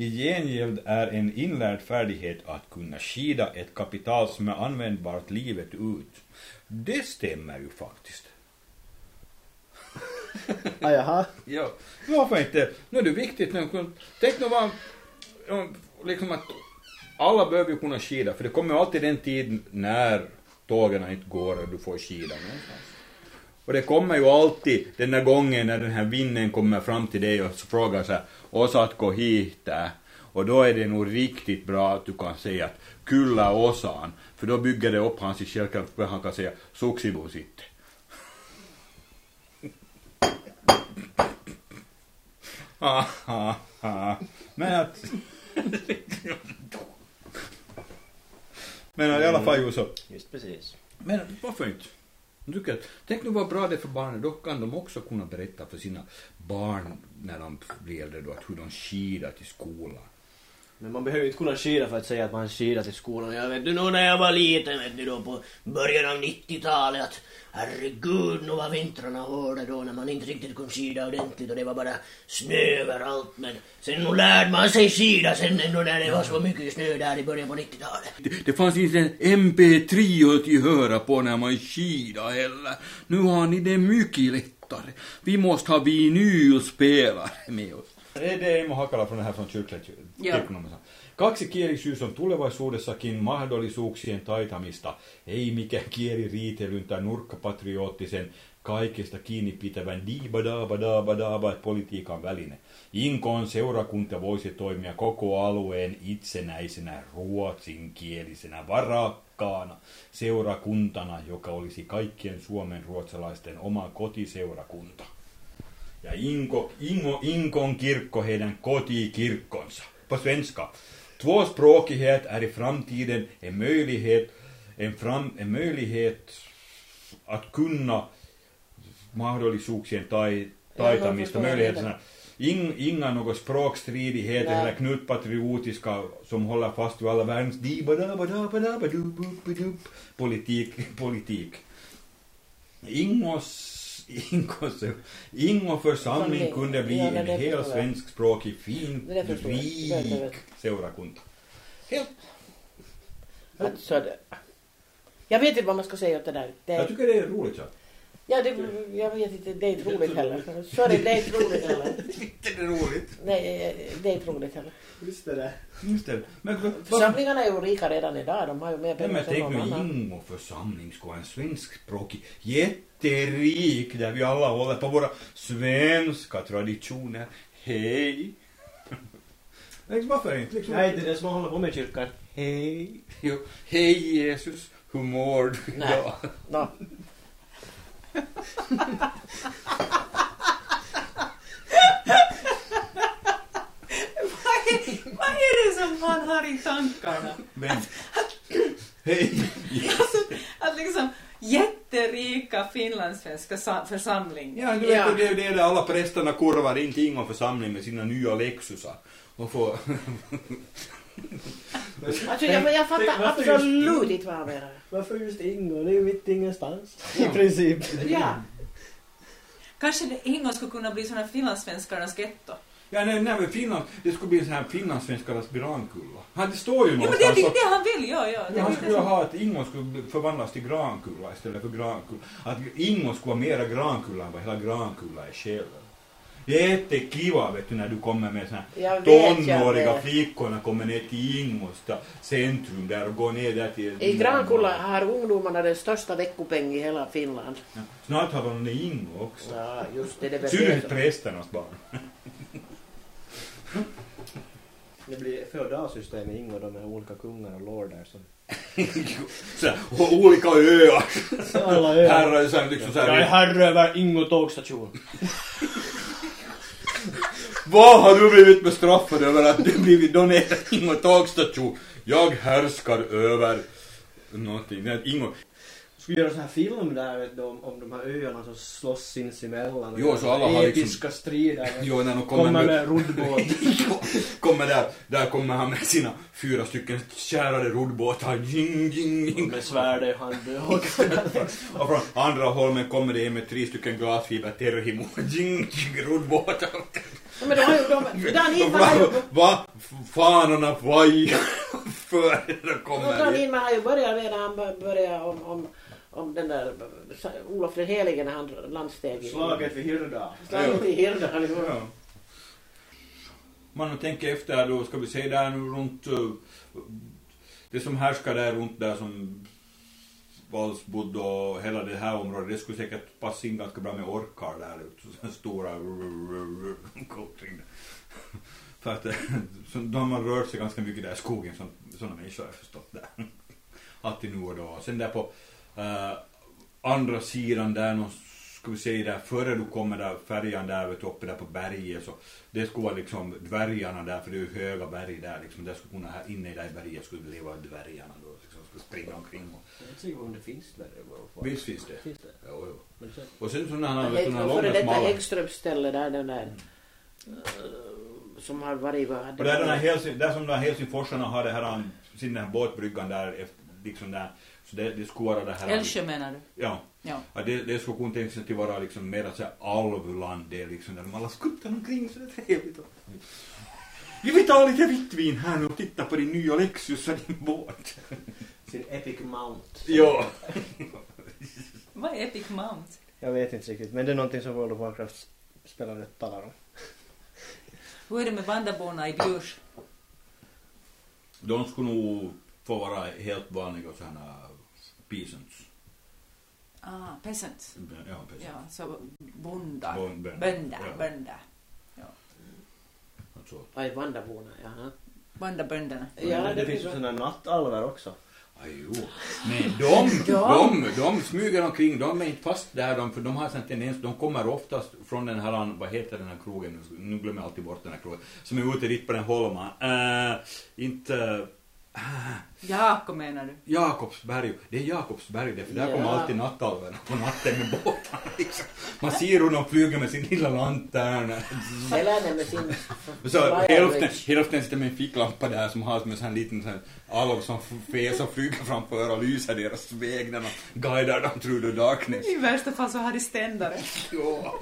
I gengäld är en inlärd färdighet att kunna skida ett kapital som är användbart livet ut. Det stämmer ju faktiskt. Ah, jaha. Ja, varför inte? Nu är det viktigt. Tänk nu vad, om, liksom att alla behöver ju kunna skida, för det kommer ju alltid den tid när tågen inte går och du får skida någonstans. Och det kommer ju alltid den där gången när den här vinnen kommer fram till dig och så frågar så här, Osatko hiihtää? Och då är det nog riktigt bra att du kan säga att kyllä osaan, för då bygger det upp hans för han kan säga suksibu sitten. Ah, ah, ah. Men att... Men i alla fall Juuso, Just precis. men varför inte? Tycker att, tänk nu vad bra det är för barnen, då kan de också kunna berätta för sina barn när de blir äldre då, att hur de skidar till skolan. Men man behöver ju inte kunna skida för att säga att man skidar till skolan. Jag vet du nog när jag var liten, vet du då på början av 90-talet att herregud, nu var vintrarna hårda då när man inte riktigt kunde skida ordentligt och det var bara snö överallt. Men sen nu lärde man sig skida sen ändå när det var så mycket snö där i början på 90-talet. Det, det fanns inte en MP3 att höra på när man skida heller. Nu har ni det mycket lättare. Vi måste ha vinylspelare med oss. Det Emma Hakala det här från kyrklet Joo. Kaksikielisyys on tulevaisuudessakin mahdollisuuksien taitamista, ei mikään kieliriitelyn tai nurkkapatriottisen kaikesta kiinni pitävän diibadaabadaabadaaba politiikan väline. Inkoon seurakunta voisi toimia koko alueen itsenäisenä ruotsinkielisenä varakkaana seurakuntana, joka olisi kaikkien Suomen ruotsalaisten oma kotiseurakunta. Ja Inko, Ingo, Inkon kirkko heidän kotikirkkonsa. På svenska. Tvåspråkighet är i framtiden en möjlighet, en, fram, en möjlighet att kunna mahdollisuuksien tai, taitamista, jag möjligheterna. In, inga några språkstridigheter eller knutpatriotiska som håller fast vid alla världens politik, politik. Ingos, Ingos, Ingo församling Församling. kunde bli Ja, en hel svenskspråkig, fin, vet. seurakunta. Helt, Alltså, jag vet inte vad man ska säga åt det där. Det, jag tycker det är roligt. Ja. Ja, det, jag vet inte, det är inte roligt heller. Sorry, det är inte roligt heller. Inte det roligt? Nej, det är inte roligt heller. Just det där. Just det. Men, Församlingarna är ju rika redan idag, de har ju mer Ja, pengar men tänk någon nu, annan. Ingo församling ska vara en svenskspråkig, jätterik, där vi alla håller på våra svenska traditioner. Hej! Liksom, varför inte? Liksom, Nej, det är det som håller på med kyrkan. Hej! Jo, hej Jesus, hur mår du Nej. idag? Vad är, vad är det som man har i tankarna? Men, hej! Alltså, att liksom jätterika finlandssvenska sa- församling. Ja, du Ja. vet, det är det där alla prästerna kurvar in till Ingo församling med sina nya Lexusar. Och får... alltså jag, jag fattar varför absolut inte vad han menar. Varför just Ingo? Det är ju mitt ingenstans. Ja. I princip. Ja. Kanske det Ingo skulle kunna bli sån här finlandssvenskarnas getto. Ja, nej, nej, men Finland, det skulle bli en sån här finlandssvenskarnas grankulla. Ja, det står ju Jo men det är någonstans. det, det han vill, ja, ja. Det Ja, han är skulle det. ha att Ingo skulle förvandlas till grankulla istället för grankulla. Att Ingo skulle vara mera grankulla än vad hela grankulla är själv. Jättekiva vet du när du kommer med såna här Jag tonåriga vet. flickorna kommer ner till Ingos där centrum där och går ner där till... I Grankulla har ungdomarna den största veckopeng i hela Finland. Ja, Snart har de Ingo också. Ja, just det. Det Synnerhet prästernas barn. Det blir feodalsystem i Ingo då med olika kungar och lordar som... så här, olika öar. Alla öar. Herrar, så här, liksom så Jag är här, herre över Ingo tågstation. Vad har du blivit bestraffad över att du blivit donerad Ingo tågstation? Jag härskar över någonting. Ingo. Skulle göra sån här film där vet du, om, om de här öarna som slåss sinsemellan. Jo, så alla har liksom- strider. Jo, när de kommer Kommer med... roddbåt. kommer där, där kommer han med sina fyra stycken kärade roddbåtar. Jing, jing, jing. med svärd i hand. Och Och från andra hållet kommer det med tre stycken glasfiber terhimo. Jing, jing, roddbåtar. Ja, men de har ju, de, Dan Idman har ju, Va? Fanorna vajar före de kommer in. Idman har ju börjat redan, han bör- började om, om, om den där Olof den helige när han landsteg i... Slaget vid Hyrda. Slaget i Hirdal. Ja. Man tänker efter då, ska vi se där nu runt uh, det som härskar där runt där som Valsbod och hela det här området, det skulle säkert passa in ganska bra med orkar där ute, så stora omkring. För att så de har rört sig ganska mycket där i skogen, som, sådana människor har jag förstått där. Alltid nu och då. Sen där på eh, andra sidan där någon, ska vi säga där, före du kommer där färjan där vet du, uppe där på berget så det skulle vara liksom dvärgarna där, för det är ju höga berg där liksom, där skulle kunna, här inne i det här berget skulle leva dvärgarna då, springa omkring och, Jag är inte om det finns där. visst finns det. Finns det? Jo, jo. Men så- Och sen sådana här, Det vet du, heter några före långa detta smala. Häggströms ställe där, den där... eh, Som har varit... vad hade Och där, den här Helsing, där som de här helsingforsarna har det här, sin den här båtbryggan där, efter, liksom där, så det, det skulle vara det här... Älvsjö menar du? Ja. Ja. Ja, det, det skulle kunna tänka sig till vara liksom mer så här alvland, det är liksom där de alla skuttar omkring så det är trevligt. Vi vill ta lite vitt vin här nu och titta på din nya Lexus och din båt. Sin Epic Mount. Ja. Vad är Epic Mount? Jag vet inte riktigt, men det är någonting som World of Warcraft spelare talar om. Hur är det med vandarborna i Bjurs? De skulle nog få vara helt vanliga sådana peasants. Ah, peasants. Ja, precis. Ja, så bondar. Bon- bönder. Bönder. Ja. Bönder. Alltså, Aj, jaha. Vandarbönderna. Ja, det, det finns ju sådana nattalver också. Jo. Men de, Ja. de, de smyger omkring, de är inte fast där, de, för de har en tendens, de kommer oftast från den här, vad heter den här krogen, nu, nu glömmer jag alltid bort den här krogen, som är ute dit på den holman. Uh, inte, äh, Jakob menar du? Jakobsberg, det är Jakobsberg det, för där Ja. kommer alltid nattalverna på natten med båtarna liksom. Man ser hur de flyger med sin lilla lantern. Eller med sin... Så hälften, sitter med en ficklampa där som har som en sån här liten sån alv som fes och flyger framför och lyser deras väg när de guidar dem through the darkness. I värsta fall så har de ständare. Ja.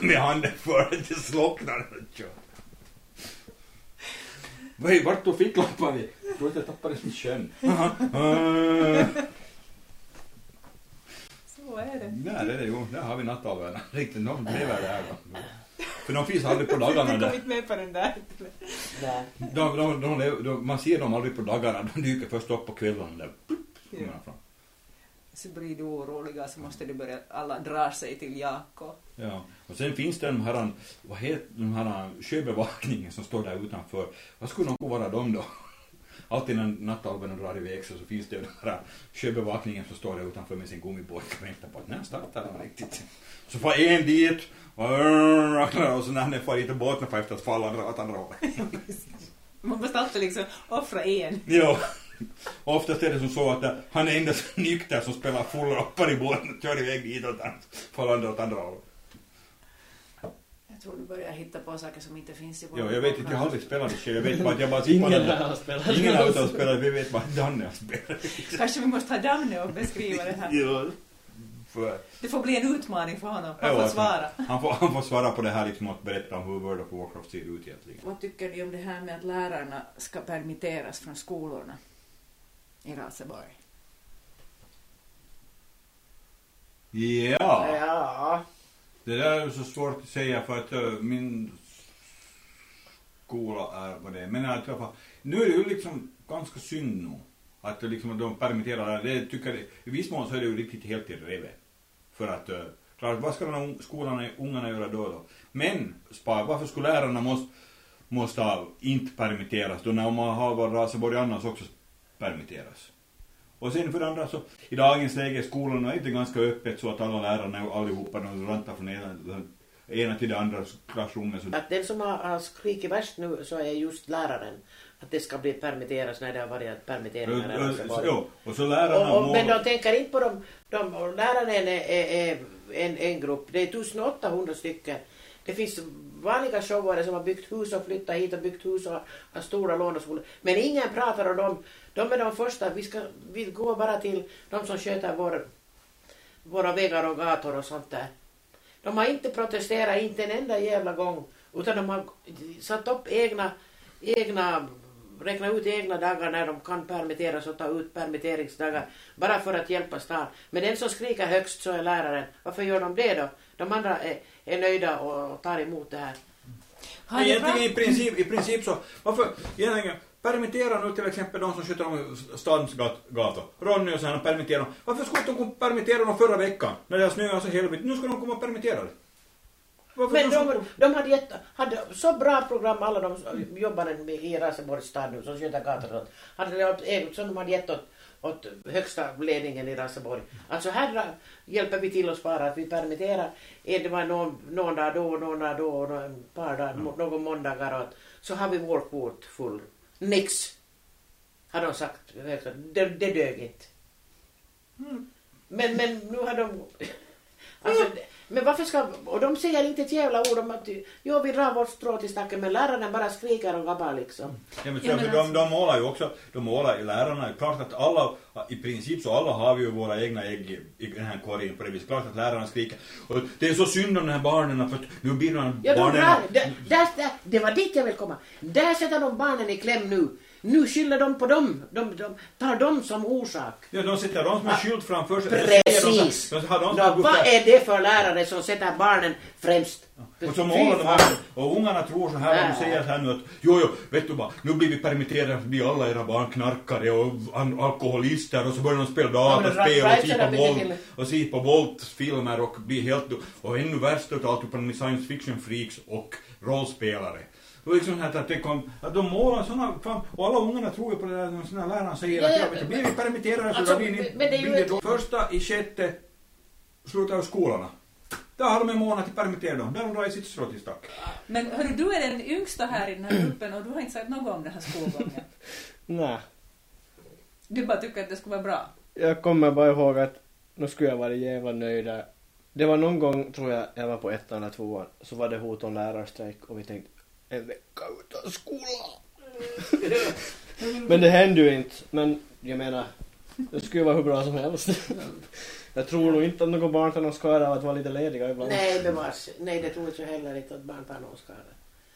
Med handen för att det slocknar. Vad vart tog ficklampan vi? Jag tror att jag tappade den i sjön. Ah. Så är det. Där är det ju, där har vi nattalverna. Riktigt, de lever där då. För de finns aldrig på dagarna där. inte med på den där. Nej. De, de, de, man ser dem aldrig på dagarna, de dyker först upp på kvällarna där. Kommer de fram. Så blir du oroliga så måste du börja alla dra sig till Jakob. Ja. Och sen finns det de här, vad heter de här sjöbevakningen som står där utanför. Vad skulle de vara de då? Alltid när nattalverna drar iväg så, så finns det den här sjöbevakningen som står där utanför med sin gummibåt och väntar på att när startar de riktigt. Så får en dit och, så när den far dit och båten får efter att falla åt andra hållet. Man måste alltid liksom offra en. Ja. Oftast är det som så att han är endast nykter som spelar full rappar i båten och kör iväg dit och faller åt andra hållet. Jag tror du börjar hitta på saker som inte finns i vår Ja, jag vet inte, jag har aldrig spelat det själv. Jag vet bara att jag bara sitter på Ingen har spelat. Ingen har spelat, vi vet bara att Danne har spelat. Kanske vi måste ha Damne och beskriva det här. Ja. För, Det får bli en utmaning för honom. Han Ja, får alltså. svara. han, får, han får svara på det här liksom att berätta om hur World of Warcraft ser ut egentligen. Vad tycker ni om det här med att lärarna ska permitteras från skolorna i Raseborg? Ja, Ja. det där är så svårt att säga för att uh, min skola är vad det är. Men i alla fall, nu är det ju liksom ganska synd nu. Att det liksom, de permitterar, det tycker jag, i viss mån så är det ju riktigt helt till reve. För att, uh, klart, vad ska de här skolan, ungarna göra då då? Men, spar, varför skulle lärarna måste, måste inte permitteras då när man har Raseborg annars också permitteras? Och sen för det andra så, i dagens läge, skolorna är inte ganska öppet så att alla lärarna allihopa de rantar från ena, ena till det andra klassrummet. Så, Att den som har, har skrikit värst nu så är just läraren. Att det ska bli permitteras när det har varit permitteringar i Raseborg. Ja, och så lärarna Och, och, men de tänker inte på dem. De, och lärarna är, är, är en, en grupp. Det är 1800 stycken. Det finns vanliga showare som har byggt hus och flyttat hit och byggt hus och har stora lån och skolor. Men ingen pratar om dem. De är de första. Vi, ska, vi går bara till de som sköter vår, våra vägar och gator och sånt där. De har inte protesterat, inte en enda jävla gång Utan de har satt upp egna, egna räkna ut egna dagar när de kan permitteras och ta ut permitteringsdagar bara för att hjälpa stan. Men den som skriker högst så är läraren. Varför gör de det då? De andra är, är nöjda och tar emot det här. Har ni Egentligen i princip, i princip så, varför egentligen permittera nu till exempel de som sköter om stadens gat- gator. Ronny och så här, permittera dem. Varför skulle de komma permittera dem förra veckan? När det snöat så helvete. Nu ska de komma permitterade. Varför Men de, de, de hade, gett, hade så bra program, alla de jobbade med i Raseborgs stad nu, som sköter gator och sånt, hade det åt, eget som de hade gett åt, åt högsta ledningen i Raseborg. Alltså här hjälper vi till att spara, att vi permitterar. Det var någon, någon dag då, någon dag då, ett par dagar, må- någon måndagar och så har vi vår kvot full. Nix! Har de sagt. Det, det dög inte. Men, men nu har de... Alltså, men varför ska... Och de säger inte ett jävla ord om att jo, vi drar vårt strå till stacken, men lärarna bara skriker och gabbar liksom. Ja, men, Ja, men de, alltså- de målar ju också, de målar i lärarna, klart att alla, i princip så alla har vi ju våra egna ägg i, i den här korgen på det viset. Klart att lärarna skriker. Och det är så synd om de här barnen för att nu blir de Ja, de barnen... drar, där, där, där, det var dit jag vill komma. Där sätter de barnen i kläm nu. Nu skyller de på dem. De, de tar dem som orsak. Ja, de sätter de som är skyld framför sig. Precis. De, de, de, som vad är det för lärare som sätter barnen främst? Och så målar de också. Och ungarna tror så här, de säger så här nu att jo, jo, vet du vad, nu blir vi permitterade, så blir alla era barn knarkare och alkoholister och så börjar de spela dataspel och se på till- och se på våldsfilmer och bli helt, och ännu värst utav allt, de är science fiction freaks och rollspelare. Och liksom här att, det kom, att de målar såna, fan, och alla ungarna tror ju på det där när såna lärare säger Ja, att ja, du, blir vi permitterade så Alltså, då blir ni, men det är ju blir det ett- då första i sjätte slutar skolorna. Där har de en månad till permittera dem, där de drar i sitt strå till stack. Men hörru, du är den yngsta här i den här gruppen och du har inte sagt något om den här skolgången. Nej. Du bara tycker att det skulle vara bra. Jag kommer bara ihåg att nu skulle jag vara jävla nöjd där. Det var någon gång, tror jag, jag var på ettan eller tvåan, så var det hot om lärarstrejk och vi tänkte en vecka utan skola. Men det hände ju inte. Men jag menar, det skulle vara hur bra som helst. Jag tror nog inte att någon barn tar någon skada av att vara lite lediga ibland. Nej, bevars. Nej, det tror jag heller inte att barn tar någon skada.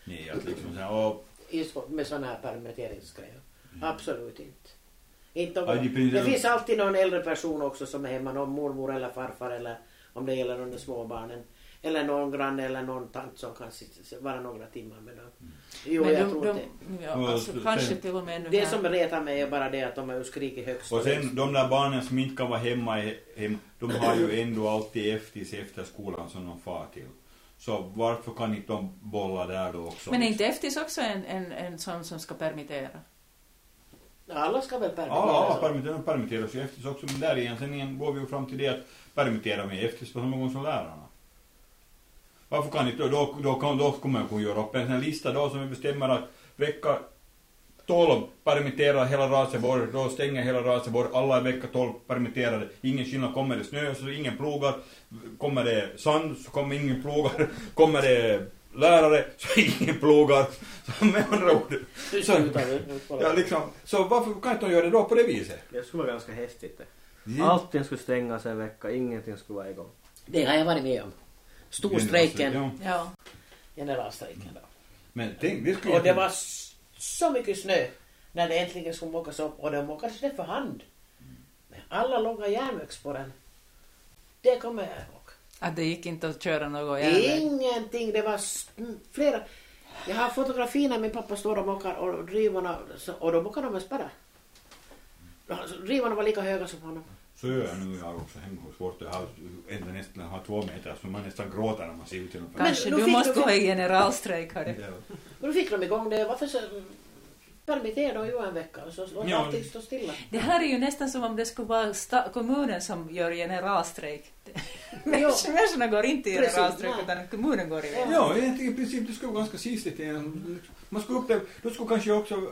Nej, att liksom så här, och Just med sådana här permitteringsgrejer. Absolut inte. inte Ja, någon, det finns alltid någon äldre person också som är hemma, någon mormor eller farfar eller om det gäller de små barnen. Eller någon granne eller någon tant som kan sitta, vara några timmar med dem. Jo, Men jag de, tror de, det. ja, Och alltså, sen- kanske till och med nu Det som retar mig är bara det att de har ju skrikit högst. Och sen de där barnen som inte kan vara hemma, hem, de har ju ändå alltid eftis efter skolan som de far till. Så varför kan inte de bolla där då också? Men är inte FTIS också en, en, en sån som ska permittera? Alla ska väl permitteras? Ja, ja permitteras, permitteras ju eftis också, men där egentligen igen går vi ju fram till det att permittera med eftis på samma gång som lärarna. Varför kan inte, då, då, kan, då kommer man kunna göra upp en sån lista då som vi bestämmer att vecka 12 permitterar hela Raseborg, då stänger hela Raseborg, alla är vecka 12 permitterade, ingen skillnad, kommer det snö så ingen plogar, kommer det sand så kommer ingen plogar, kommer det lärare så ingen plogar. Så med andra ord, så, ja, liksom, så varför kan inte de göra det då på det viset? Det skulle vara ganska häftigt det. Allting skulle stängas en vecka, ingenting skulle vara igång. Det har jag varit med om. Storstrejken, Ja, Ja. generalstrejken då. men tänk, det skulle Och det var så mycket snö när det äntligen skulle måkas upp och de måkades det för hand. Med alla långa järnvägsspåren. Det kommer jag ihåg. Att det gick inte att köra något järnväg. Ingenting, det var flera. Jag har fotografi när min pappa står och mockar och drivorna, och då mockar de med. Alltså, Drivorna var lika höga som honom. Jag nu, jag har också hemgångssport, jag har ändå nästan har två meter så man nästan gråter när man ser ut genom fönstret. Kanske du fick måste gå i generalstrejk, hörru. Ja. Men då fick de igång det. Varför så permitterade de ju en vecka och så låt Ja. allting stå stilla. Det här är ju nästan som om det skulle vara kommunen som gör generalstrejk. Människ- Människorna går inte i generalstrejk utan kommunen går i det. Ja, egentligen i princip det skulle vara ganska sisligt igen. Man skulle uppleva, då skulle kanske också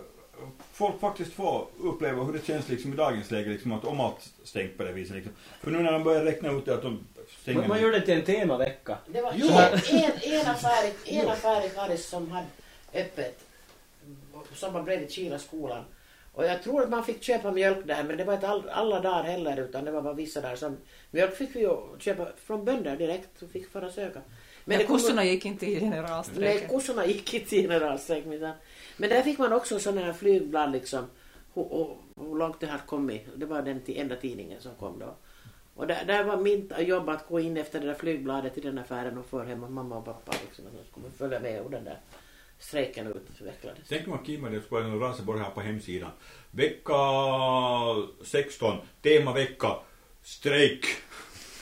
folk faktiskt få uppleva hur det känns liksom i dagens läge, liksom att om allt stängt på det viset. Liksom. För nu när de börjar räkna ut det att de stänger... Man, man gör det till en temavecka. Det var Jo. en, en, en affär, en affär i Karis som hade öppet, som var bredvid Kila skolan. Och jag tror att man fick köpa mjölk där men det var inte all, alla dagar heller utan det var bara vissa dagar som mjölk fick vi ju köpa från bönder direkt och fick fara söka. Men kom- kossorna gick inte i Nej, generalstrejken. kossorna gick inte i generalstrejk minsann. Men där fick man också sådana här flygblad liksom. Hur, och, hur långt det har kommit. Det var den enda tidningen som kom då. Och där, där var mitt jobb att gå in efter det där flygbladet i den affären och få hem mamma och pappa liksom. Att de skulle följa med och den där strejken utvecklades. Tänk om Kimma, det skulle vara en Raseborg här på hemsidan. Vecka 16, temavecka, strejk.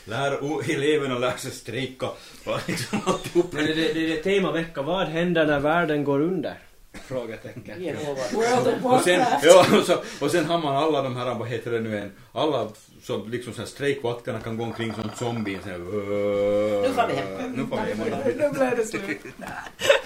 Lär eleverna lär sig strejka. Liksom. Men det, det, det är temavecka, vad händer när världen går under? Frågetecken. Och sen, ja, och, så, och sen har man alla de här, vad heter det nu än, alla som liksom så här strejkvakterna kan gå omkring som zombies. Nu får vi hem. Nu får vi hem. Nu blev det slut.